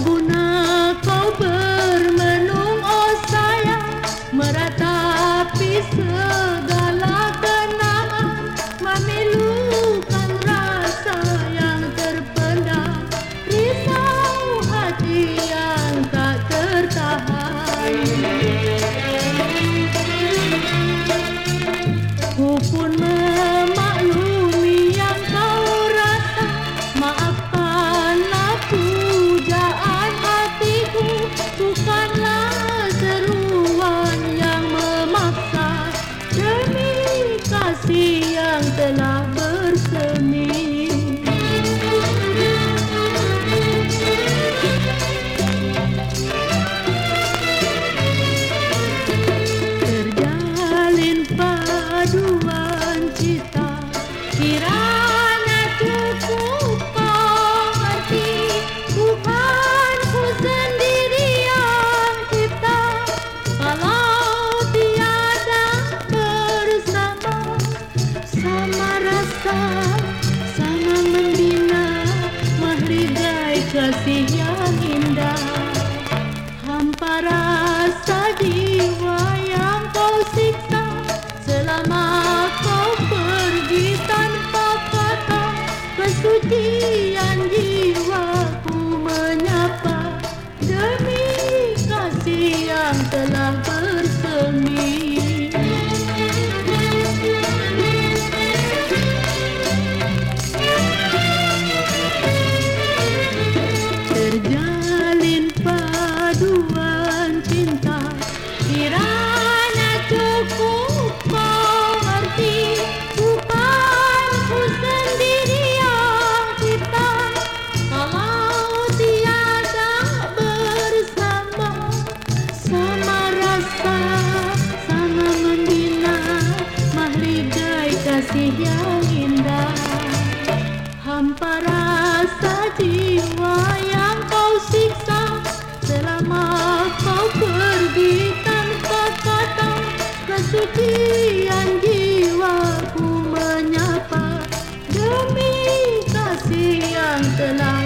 tak kau bermenung oh sayang. Meratapi segala kenangan memilukan rasa yang terpendam. Pisau hati yang tak tertahan. Ku sama membina Mahligai kasih yang indah. Hampa rasa jiwa yang kau siksa Selama kau pergi tanpa kata Kesucian jiwaku menyapa. Demi kasih yang telah kasih yang indah. Hampa rasa jiwa yang kau siksa. Selama kau pergi tanpa kata Kesucian jiwaku menyapa. Demi kasih yang telah